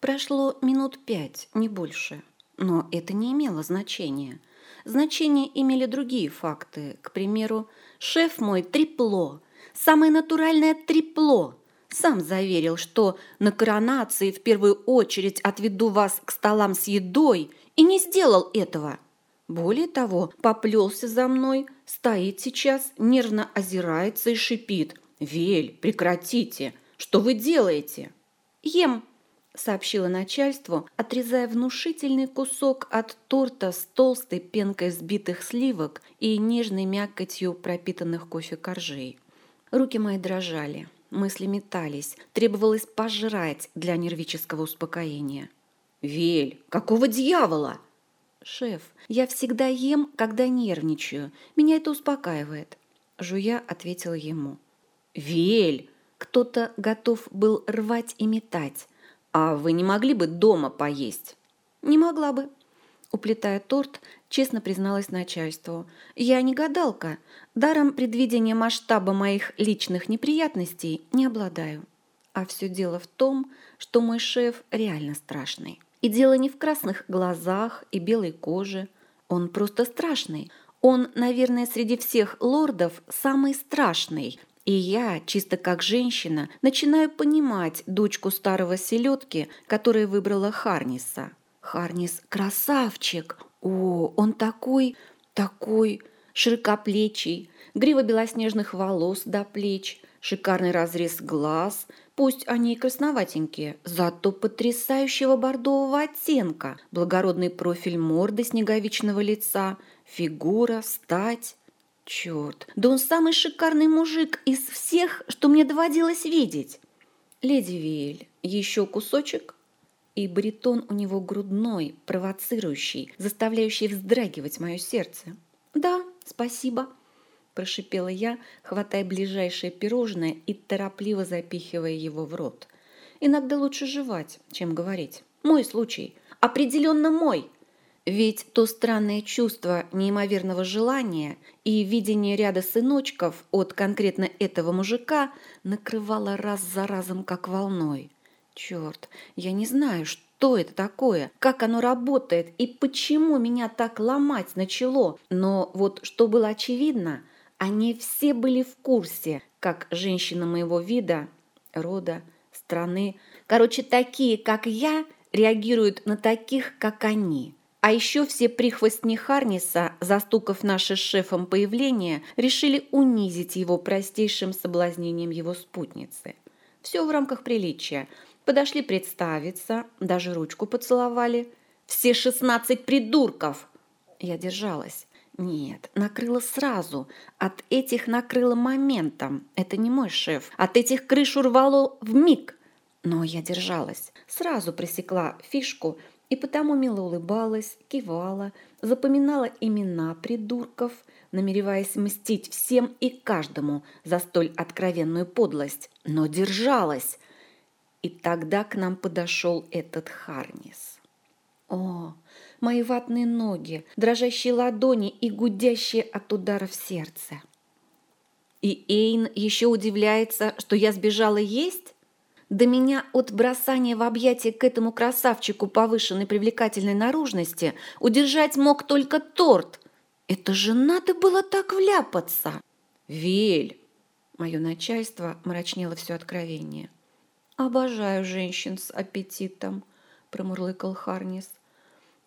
Прошло минут пять, не больше. Но это не имело значения. Значение имели другие факты. К примеру, шеф мой трепло, самое натуральное трепло. Сам заверил, что на коронации в первую очередь отведу вас к столам с едой, и не сделал этого. Более того, поплелся за мной, стоит сейчас, нервно озирается и шипит. «Вель, прекратите! Что вы делаете?» «Ем!» – сообщила начальству, отрезая внушительный кусок от торта с толстой пенкой взбитых сливок и нежной мякотью пропитанных кофе коржей. Руки мои дрожали, мысли метались, требовалось пожрать для нервического успокоения. «Вель, какого дьявола?» «Шеф, я всегда ем, когда нервничаю. Меня это успокаивает», – жуя ответила ему. «Вель!» Кто-то готов был рвать и метать. «А вы не могли бы дома поесть?» «Не могла бы». Уплетая торт, честно призналась начальству. «Я не гадалка. Даром предвидения масштаба моих личных неприятностей не обладаю. А все дело в том, что мой шеф реально страшный. И дело не в красных глазах и белой коже. Он просто страшный. Он, наверное, среди всех лордов самый страшный, и я, чисто как женщина, начинаю понимать дочку старого селедки, которая выбрала Харниса. Харнис – красавчик. О, он такой, такой широкоплечий, грива белоснежных волос до плеч, шикарный разрез глаз, пусть они и красноватенькие, зато потрясающего бордового оттенка, благородный профиль морды снеговичного лица, фигура, стать. Черт, да он самый шикарный мужик из всех, что мне доводилось видеть. Леди Виэль, еще кусочек? И баритон у него грудной, провоцирующий, заставляющий вздрагивать мое сердце. Да, спасибо, прошипела я, хватая ближайшее пирожное и торопливо запихивая его в рот. Иногда лучше жевать, чем говорить. Мой случай, определенно мой. Ведь то странное чувство неимоверного желания и видение ряда сыночков от конкретно этого мужика накрывало раз за разом как волной. Черт, я не знаю, что это такое, как оно работает и почему меня так ломать начало. Но вот что было очевидно, они все были в курсе, как женщина моего вида, рода, страны, короче, такие, как я, реагируют на таких, как они. А еще все прихвостни Харниса, застукав наше с шефом появление, решили унизить его простейшим соблазнением его спутницы. Все в рамках приличия. Подошли представиться, даже ручку поцеловали. Все шестнадцать придурков! Я держалась. Нет, накрыла сразу. От этих накрыла моментом. Это не мой шеф. От этих крышу рвало в миг. Но я держалась. Сразу пресекла фишку – и потому мило улыбалась, кивала, запоминала имена придурков, намереваясь мстить всем и каждому за столь откровенную подлость, но держалась. И тогда к нам подошел этот Харнис. О, мои ватные ноги, дрожащие ладони и гудящие от ударов сердце. И Эйн еще удивляется, что я сбежала есть? До меня от бросания в объятия к этому красавчику повышенной привлекательной наружности удержать мог только торт. Это же надо было так вляпаться. Вель! Мое начальство мрачнело все откровение. Обожаю женщин с аппетитом, промурлыкал Харнис.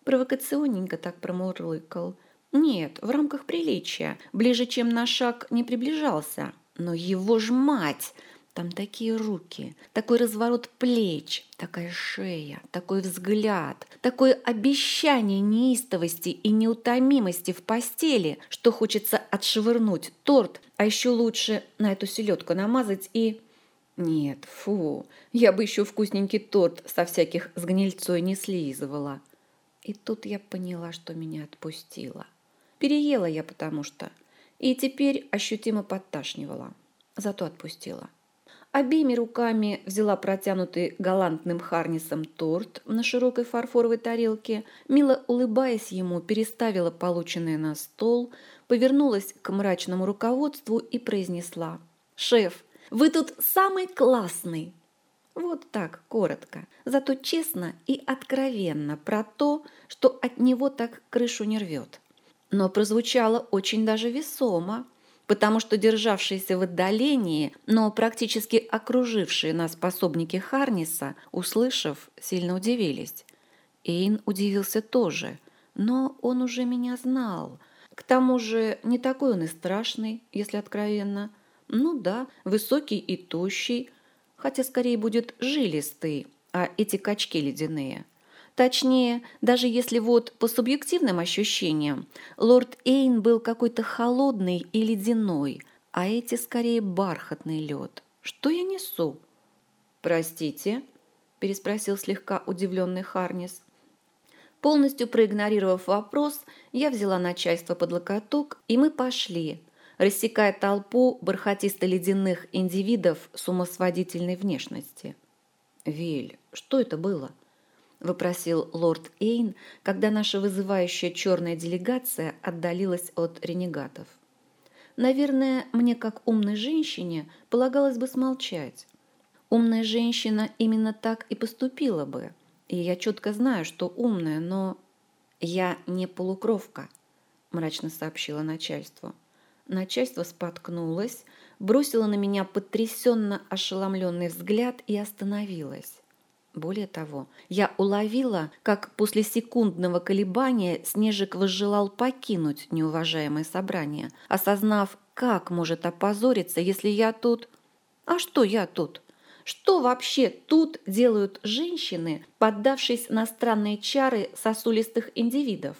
Провокационненько так промурлыкал. Нет, в рамках приличия, ближе, чем на шаг, не приближался. Но его ж мать! Там такие руки, такой разворот плеч, такая шея, такой взгляд, такое обещание неистовости и неутомимости в постели, что хочется отшвырнуть торт, а еще лучше на эту селедку намазать и... Нет, фу, я бы еще вкусненький торт со всяких с гнильцой не слизывала. И тут я поняла, что меня отпустило. Переела я потому что. И теперь ощутимо подташнивала. Зато отпустила. Обеими руками взяла протянутый галантным Харнисом торт на широкой фарфоровой тарелке, мило улыбаясь ему, переставила полученное на стол, повернулась к мрачному руководству и произнесла «Шеф, вы тут самый классный!» Вот так, коротко, зато честно и откровенно про то, что от него так крышу не рвет. Но прозвучало очень даже весомо, потому что державшиеся в отдалении, но практически окружившие нас пособники Харниса, услышав, сильно удивились. Эйн удивился тоже, но он уже меня знал. К тому же не такой он и страшный, если откровенно. Ну да, высокий и тощий, хотя скорее будет жилистый, а эти качки ледяные. Точнее, даже если вот по субъективным ощущениям, лорд Эйн был какой-то холодный и ледяной, а эти скорее бархатный лед. Что я несу? «Простите?» – переспросил слегка удивленный Харнис. Полностью проигнорировав вопрос, я взяла начальство под локоток, и мы пошли, рассекая толпу бархатисто-ледяных индивидов с умосводительной внешности. «Виль, что это было?» – выпросил лорд Эйн, когда наша вызывающая черная делегация отдалилась от ренегатов. Наверное, мне, как умной женщине, полагалось бы смолчать. Умная женщина именно так и поступила бы – и я четко знаю, что умная, но я не полукровка, мрачно сообщила начальству. Начальство споткнулось, бросило на меня потрясенно ошеломленный взгляд и остановилось. Более того, я уловила, как после секундного колебания Снежик возжелал покинуть неуважаемое собрание, осознав, как может опозориться, если я тут... А что я тут? Что вообще тут делают женщины, поддавшись на странные чары сосулистых индивидов?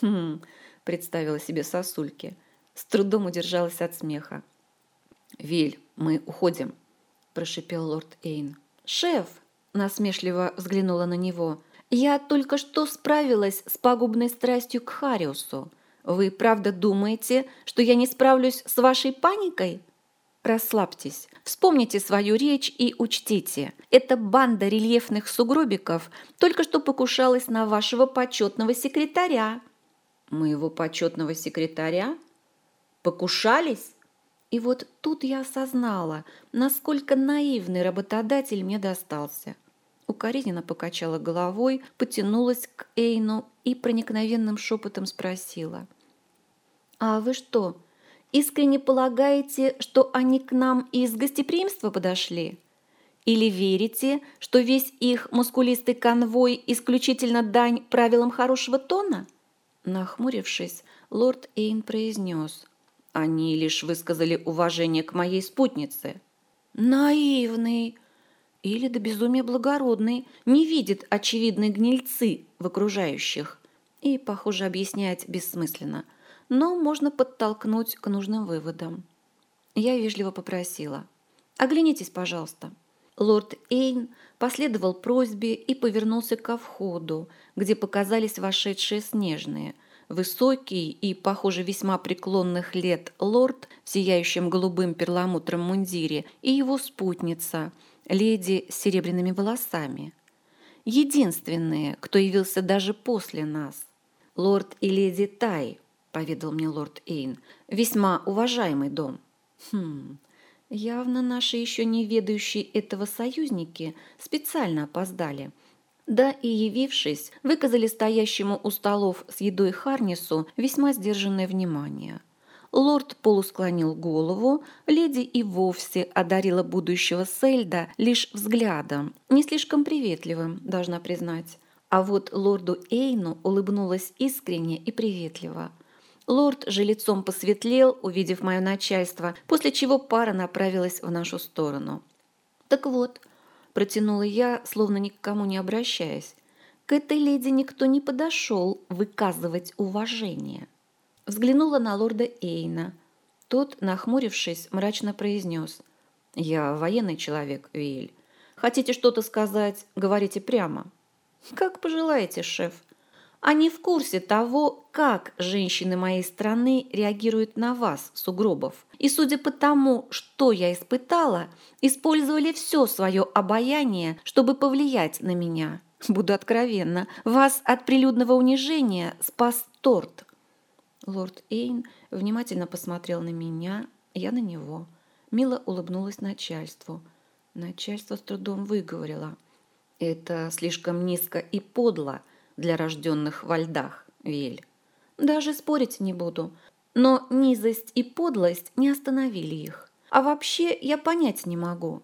Хм, представила себе сосульки. С трудом удержалась от смеха. «Виль, мы уходим», – прошипел лорд Эйн. «Шеф!» – насмешливо взглянула на него. «Я только что справилась с пагубной страстью к Хариусу. Вы правда думаете, что я не справлюсь с вашей паникой?» Расслабьтесь, вспомните свою речь и учтите. Эта банда рельефных сугробиков только что покушалась на вашего почетного секретаря. Моего почетного секретаря? Покушались? И вот тут я осознала, насколько наивный работодатель мне достался. Укоризненно покачала головой, потянулась к Эйну и проникновенным шепотом спросила. «А вы что, искренне полагаете, что они к нам из гостеприимства подошли? Или верите, что весь их мускулистый конвой исключительно дань правилам хорошего тона? Нахмурившись, лорд Эйн произнес. Они лишь высказали уважение к моей спутнице. Наивный! Или до безумия благородный, не видит очевидной гнильцы в окружающих. И, похоже, объяснять бессмысленно – но можно подтолкнуть к нужным выводам. Я вежливо попросила. «Оглянитесь, пожалуйста». Лорд Эйн последовал просьбе и повернулся ко входу, где показались вошедшие снежные. Высокий и, похоже, весьма преклонных лет лорд в сияющем голубым перламутром мундире и его спутница, леди с серебряными волосами. Единственные, кто явился даже после нас. Лорд и леди Тай, поведал мне лорд Эйн. «Весьма уважаемый дом». «Хм, явно наши еще не ведающие этого союзники специально опоздали». Да и явившись, выказали стоящему у столов с едой Харнису весьма сдержанное внимание. Лорд полусклонил голову, леди и вовсе одарила будущего Сельда лишь взглядом, не слишком приветливым, должна признать. А вот лорду Эйну улыбнулась искренне и приветливо – Лорд же лицом посветлел, увидев мое начальство, после чего пара направилась в нашу сторону. «Так вот», – протянула я, словно ни к кому не обращаясь, «к этой леди никто не подошел выказывать уважение». Взглянула на лорда Эйна. Тот, нахмурившись, мрачно произнес. «Я военный человек, Виэль. Хотите что-то сказать, говорите прямо». «Как пожелаете, шеф», они в курсе того, как женщины моей страны реагируют на вас, сугробов. И судя по тому, что я испытала, использовали все свое обаяние, чтобы повлиять на меня. Буду откровенна, вас от прилюдного унижения спас торт. Лорд Эйн внимательно посмотрел на меня, я на него. Мило улыбнулась начальству. Начальство с трудом выговорило. Это слишком низко и подло для рожденных во льдах, Вель. Даже спорить не буду. Но низость и подлость не остановили их. А вообще я понять не могу.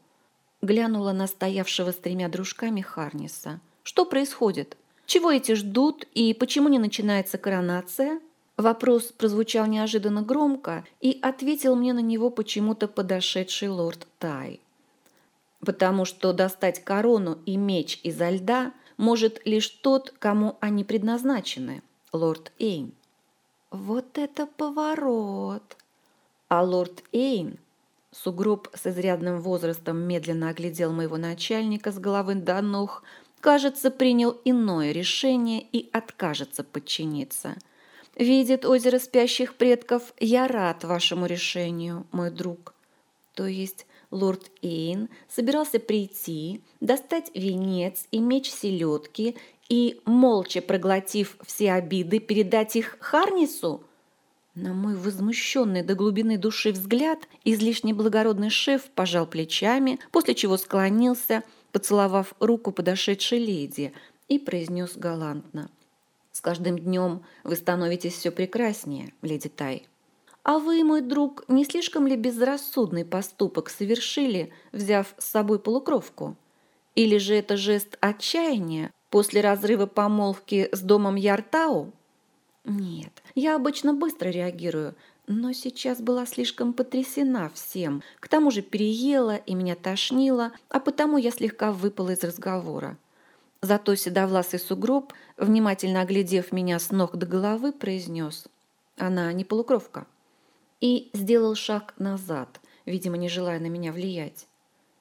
Глянула на стоявшего с тремя дружками Харниса. Что происходит? Чего эти ждут и почему не начинается коронация? Вопрос прозвучал неожиданно громко, и ответил мне на него почему-то подошедший лорд Тай. Потому что достать корону и меч изо льда может лишь тот, кому они предназначены, лорд Эйн. Вот это поворот! А лорд Эйн, сугроб с изрядным возрастом медленно оглядел моего начальника с головы до ног, кажется, принял иное решение и откажется подчиниться. Видит озеро спящих предков, я рад вашему решению, мой друг. То есть лорд Эйн собирался прийти, достать венец и меч селедки и, молча проглотив все обиды, передать их Харнису? На мой возмущенный до глубины души взгляд излишне благородный шеф пожал плечами, после чего склонился – поцеловав руку подошедшей леди, и произнес галантно. «С каждым днем вы становитесь все прекраснее, леди Тай. А вы, мой друг, не слишком ли безрассудный поступок совершили, взяв с собой полукровку? Или же это жест отчаяния после разрыва помолвки с домом Яртау?» «Нет, я обычно быстро реагирую, но сейчас была слишком потрясена всем. К тому же переела и меня тошнило, а потому я слегка выпала из разговора. Зато седовласый сугроб, внимательно оглядев меня с ног до головы, произнес «Она не полукровка» и сделал шаг назад, видимо, не желая на меня влиять.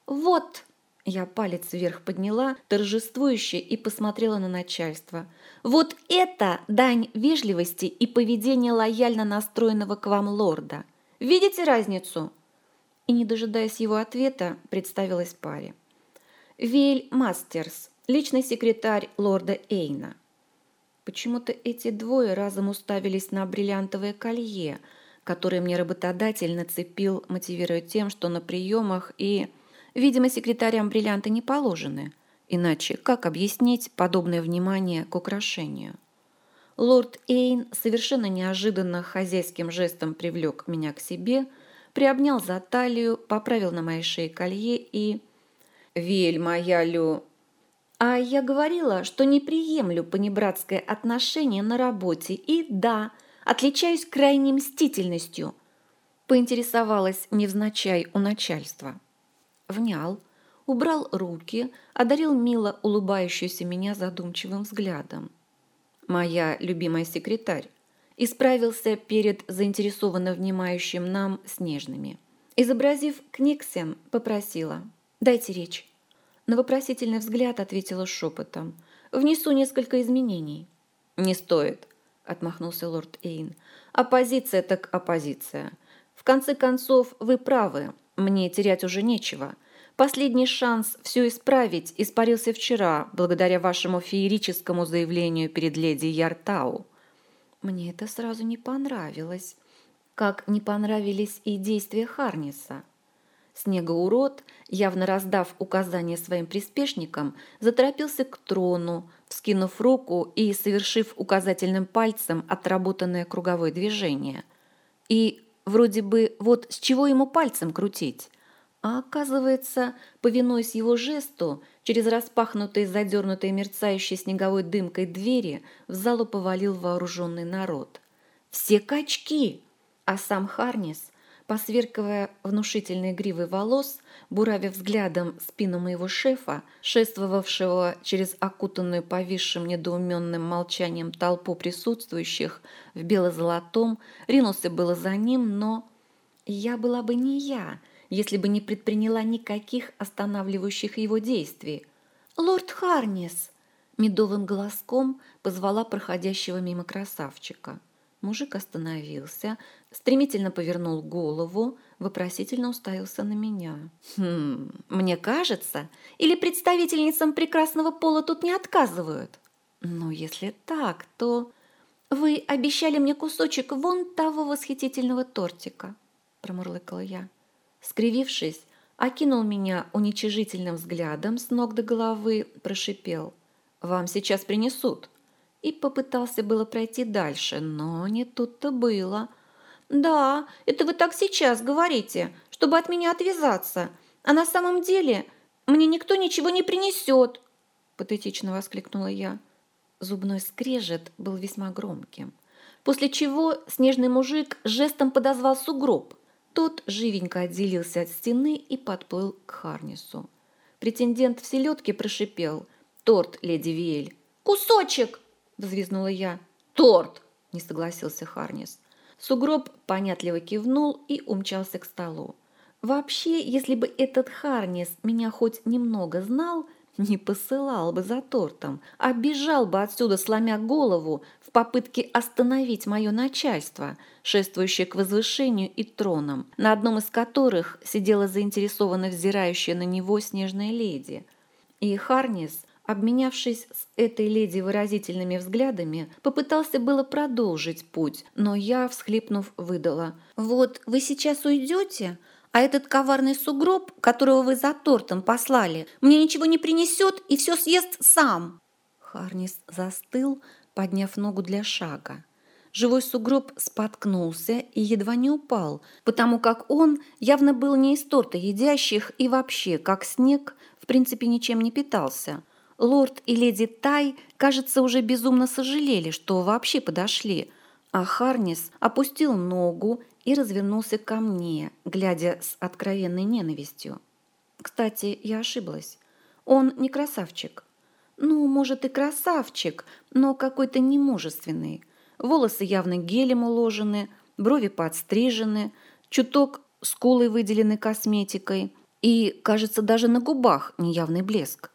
«Вот!» Я палец вверх подняла, торжествующе, и посмотрела на начальство. «Вот это дань вежливости и поведения лояльно настроенного к вам лорда. Видите разницу?» И, не дожидаясь его ответа, представилась паре. «Вель Мастерс, личный секретарь лорда Эйна». Почему-то эти двое разом уставились на бриллиантовое колье, которое мне работодатель нацепил, мотивируя тем, что на приемах и Видимо, секретарям бриллианты не положены. Иначе как объяснить подобное внимание к украшению? Лорд Эйн совершенно неожиданно хозяйским жестом привлек меня к себе, приобнял за талию, поправил на моей шее колье и... «Вель, моя Лю...» А я говорила, что не приемлю понебратское отношение на работе и, да, отличаюсь крайней мстительностью. Поинтересовалась невзначай у начальства внял, убрал руки, одарил мило улыбающуюся меня задумчивым взглядом. Моя любимая секретарь исправился перед заинтересованно внимающим нам снежными. Изобразив книгсен, попросила «Дайте речь». На вопросительный взгляд ответила шепотом «Внесу несколько изменений». «Не стоит», — отмахнулся лорд Эйн. «Оппозиция так оппозиция. В конце концов, вы правы, мне терять уже нечего. Последний шанс все исправить испарился вчера, благодаря вашему феерическому заявлению перед леди Яртау. Мне это сразу не понравилось, как не понравились и действия Харниса. Снегоурод, явно раздав указания своим приспешникам, заторопился к трону, вскинув руку и совершив указательным пальцем отработанное круговое движение. И Вроде бы вот с чего ему пальцем крутить? А оказывается, повинуясь его жесту, через распахнутые, задернутые мерцающей снеговой дымкой двери в залу повалил вооруженный народ. Все качки! А сам Харнис посверкивая внушительной гривой волос, буравя взглядом спину моего шефа, шествовавшего через окутанную повисшим недоуменным молчанием толпу присутствующих в бело-золотом, ринулся было за ним, но я была бы не я, если бы не предприняла никаких останавливающих его действий. «Лорд Харнис!» Медовым голоском позвала проходящего мимо красавчика. Мужик остановился, стремительно повернул голову, вопросительно уставился на меня. «Хм, мне кажется, или представительницам прекрасного пола тут не отказывают? Ну, если так, то... Вы обещали мне кусочек вон того восхитительного тортика», – промурлыкала я. Скривившись, окинул меня уничижительным взглядом с ног до головы, прошипел. «Вам сейчас принесут». И попытался было пройти дальше, но не тут-то было. «Да, это вы так сейчас говорите, чтобы от меня отвязаться. А на самом деле мне никто ничего не принесет!» Патетично воскликнула я. Зубной скрежет был весьма громким. После чего снежный мужик жестом подозвал сугроб. Тот живенько отделился от стены и подплыл к Харнису. Претендент в селедке прошипел. «Торт, леди Виэль!» «Кусочек!» – взвизгнула я. «Торт!» – не согласился Харнис. Сугроб понятливо кивнул и умчался к столу. Вообще, если бы этот Харнис меня хоть немного знал, не посылал бы за тортом, а бежал бы отсюда, сломя голову, в попытке остановить мое начальство, шествующее к возвышению и тронам, на одном из которых сидела заинтересованно взирающая на него снежная леди. И Харнис, обменявшись с этой леди выразительными взглядами, попытался было продолжить путь, но я, всхлипнув, выдала. «Вот вы сейчас уйдете, а этот коварный сугроб, которого вы за тортом послали, мне ничего не принесет и все съест сам». Харнис застыл, подняв ногу для шага. Живой сугроб споткнулся и едва не упал, потому как он явно был не из торта едящих и вообще, как снег, в принципе ничем не питался. Лорд и леди Тай, кажется, уже безумно сожалели, что вообще подошли, а Харнис опустил ногу и развернулся ко мне, глядя с откровенной ненавистью. Кстати, я ошиблась. Он не красавчик. Ну, может, и красавчик, но какой-то немужественный. Волосы явно гелем уложены, брови подстрижены, чуток скулы выделены косметикой и, кажется, даже на губах неявный блеск.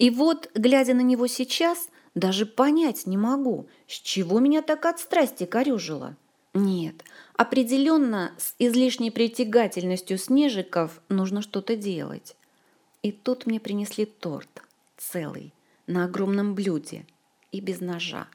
И вот, глядя на него сейчас, даже понять не могу, с чего меня так от страсти корюжило. Нет, определенно с излишней притягательностью снежиков нужно что-то делать. И тут мне принесли торт, целый, на огромном блюде и без ножа.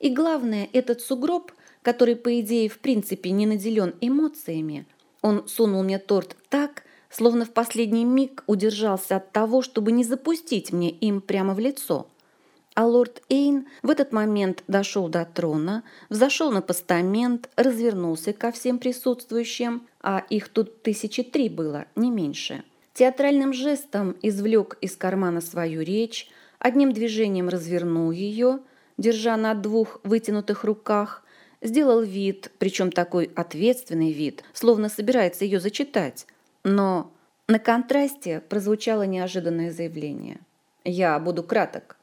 И главное, этот сугроб, который, по идее, в принципе не наделен эмоциями, он сунул мне торт так, словно в последний миг удержался от того, чтобы не запустить мне им прямо в лицо – а лорд Эйн в этот момент дошел до трона, взошел на постамент, развернулся ко всем присутствующим, а их тут тысячи три было, не меньше. Театральным жестом извлек из кармана свою речь, одним движением развернул ее, держа на двух вытянутых руках, сделал вид, причем такой ответственный вид, словно собирается ее зачитать. Но на контрасте прозвучало неожиданное заявление. «Я буду краток.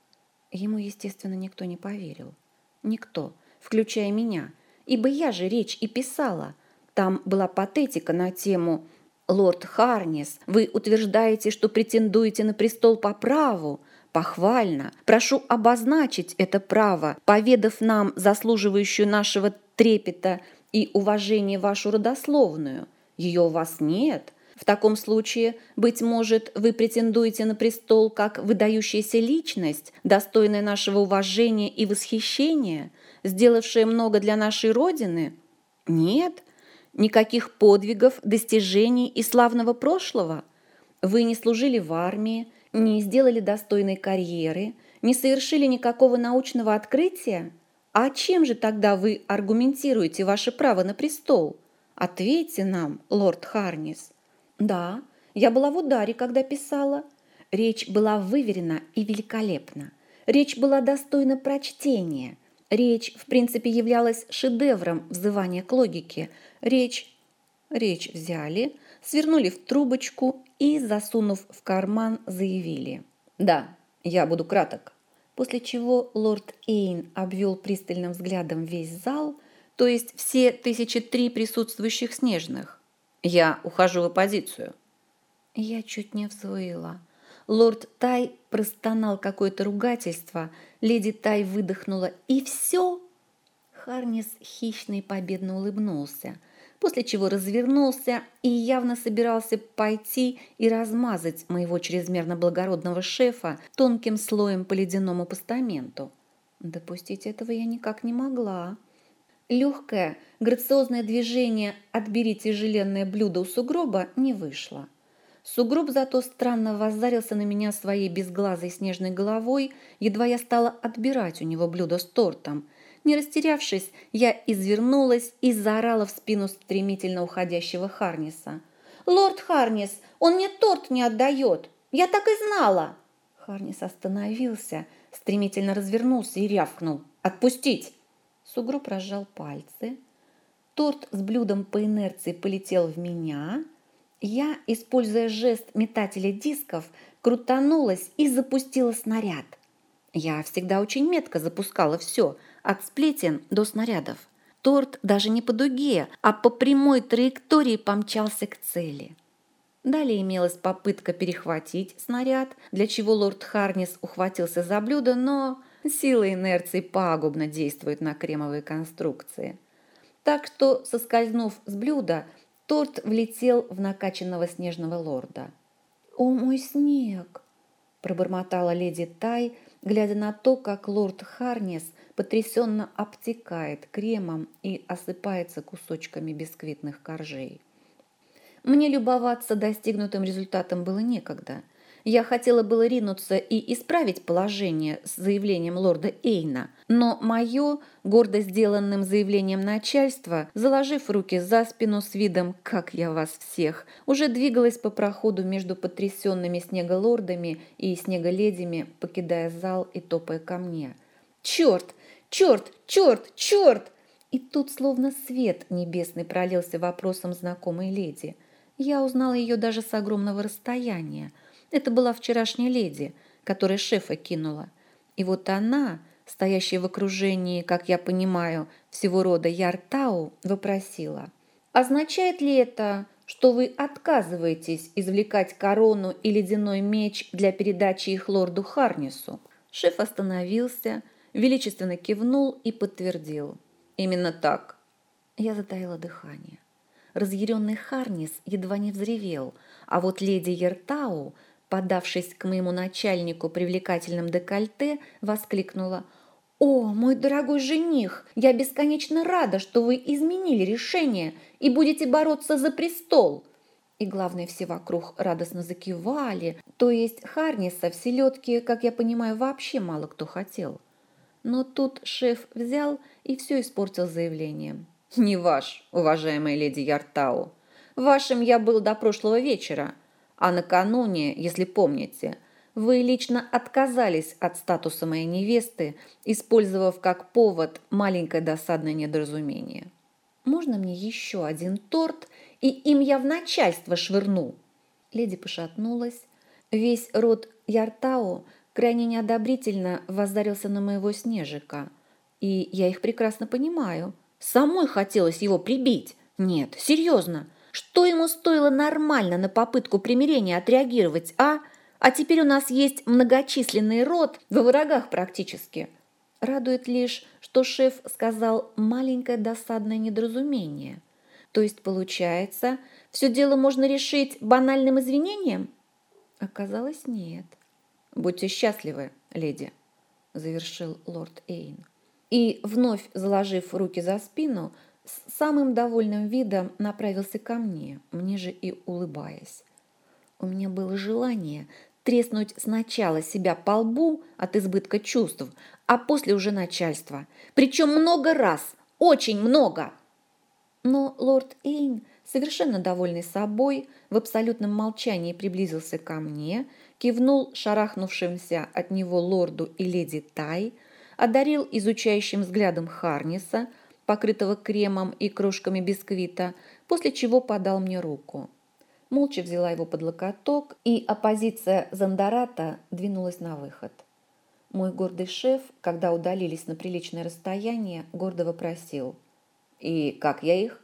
Ему, естественно, никто не поверил. Никто, включая меня, ибо я же речь и писала. Там была патетика на тему «Лорд Харнес, вы утверждаете, что претендуете на престол по праву. Похвально. Прошу обозначить это право, поведав нам заслуживающую нашего трепета и уважения вашу родословную. Ее у вас нет, в таком случае, быть может, вы претендуете на престол как выдающаяся личность, достойная нашего уважения и восхищения, сделавшая много для нашей Родины? Нет, никаких подвигов, достижений и славного прошлого. Вы не служили в армии, не сделали достойной карьеры, не совершили никакого научного открытия? А чем же тогда вы аргументируете ваше право на престол? Ответьте нам, лорд Харнис. Да, я была в ударе, когда писала. Речь была выверена и великолепна. Речь была достойна прочтения. Речь, в принципе, являлась шедевром взывания к логике. Речь... Речь взяли, свернули в трубочку и, засунув в карман, заявили. «Да, я буду краток». После чего лорд Эйн обвел пристальным взглядом весь зал, то есть все тысячи три присутствующих снежных. Я ухожу в оппозицию. Я чуть не взвыла. Лорд Тай простонал какое-то ругательство, леди Тай выдохнула «И все?» Харнис хищно и победно улыбнулся, после чего развернулся и явно собирался пойти и размазать моего чрезмерно благородного шефа тонким слоем по ледяному постаменту. Допустить этого я никак не могла. Легкое, грациозное движение «отбери тяжеленное блюдо у сугроба» не вышло. Сугроб зато странно воззарился на меня своей безглазой снежной головой, едва я стала отбирать у него блюдо с тортом. Не растерявшись, я извернулась и заорала в спину стремительно уходящего Харниса. «Лорд Харнис, он мне торт не отдает! Я так и знала!» Харнис остановился, стремительно развернулся и рявкнул. «Отпустить!» Сугроб разжал пальцы. Торт с блюдом по инерции полетел в меня – я, используя жест метателя дисков, крутанулась и запустила снаряд. Я всегда очень метко запускала все, от сплетен до снарядов. Торт даже не по дуге, а по прямой траектории помчался к цели. Далее имелась попытка перехватить снаряд, для чего лорд Харнис ухватился за блюдо, но сила инерции пагубно действует на кремовые конструкции. Так что, соскользнув с блюда, Торт влетел в накачанного снежного лорда. «О, мой снег!» – пробормотала леди Тай, глядя на то, как лорд Харнес потрясенно обтекает кремом и осыпается кусочками бисквитных коржей. Мне любоваться достигнутым результатом было некогда – я хотела было ринуться и исправить положение с заявлением лорда Эйна, но мое, гордо сделанным заявлением начальства, заложив руки за спину с видом «как я вас всех», уже двигалась по проходу между потрясенными снеголордами и снеголедями, покидая зал и топая ко мне. «Черт! Черт! Черт! Черт!» И тут словно свет небесный пролился вопросом знакомой леди. Я узнала ее даже с огромного расстояния – это была вчерашняя леди, которая шефа кинула. И вот она, стоящая в окружении, как я понимаю, всего рода Яртау, вопросила. «Означает ли это, что вы отказываетесь извлекать корону и ледяной меч для передачи их лорду Харнису?» Шеф остановился, величественно кивнул и подтвердил. «Именно так». Я затаила дыхание. Разъяренный Харнис едва не взревел, а вот леди Ертау подавшись к моему начальнику привлекательным декольте, воскликнула «О, мой дорогой жених, я бесконечно рада, что вы изменили решение и будете бороться за престол!» И главное, все вокруг радостно закивали, то есть Харниса в селедке, как я понимаю, вообще мало кто хотел. Но тут шеф взял и все испортил заявлением. «Не ваш, уважаемая леди Яртау. Вашим я был до прошлого вечера, а накануне, если помните, вы лично отказались от статуса моей невесты, использовав как повод маленькое досадное недоразумение. Можно мне еще один торт, и им я в начальство швырну?» Леди пошатнулась. Весь род Яртао крайне неодобрительно воздарился на моего снежика. И я их прекрасно понимаю. Самой хотелось его прибить. Нет, серьезно. Что ему стоило нормально на попытку примирения отреагировать, а? А теперь у нас есть многочисленный род во врагах практически. Радует лишь, что шеф сказал маленькое досадное недоразумение. То есть, получается, все дело можно решить банальным извинением? Оказалось, нет. Будьте счастливы, леди, завершил лорд Эйн. И, вновь заложив руки за спину, с самым довольным видом направился ко мне, мне же и улыбаясь. У меня было желание треснуть сначала себя по лбу от избытка чувств, а после уже начальства. Причем много раз, очень много. Но лорд Эйн, совершенно довольный собой, в абсолютном молчании приблизился ко мне, кивнул шарахнувшимся от него лорду и леди Тай, одарил изучающим взглядом Харниса – покрытого кремом и крошками бисквита, после чего подал мне руку. Молча взяла его под локоток, и оппозиция Зандарата двинулась на выход. Мой гордый шеф, когда удалились на приличное расстояние, гордо вопросил. «И как я их?»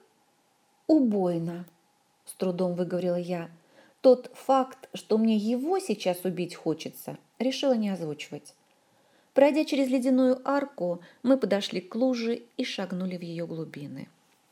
«Убойно», – с трудом выговорила я. Тот факт, что мне его сейчас убить хочется, решила не озвучивать. Пройдя через ледяную арку, мы подошли к луже и шагнули в ее глубины.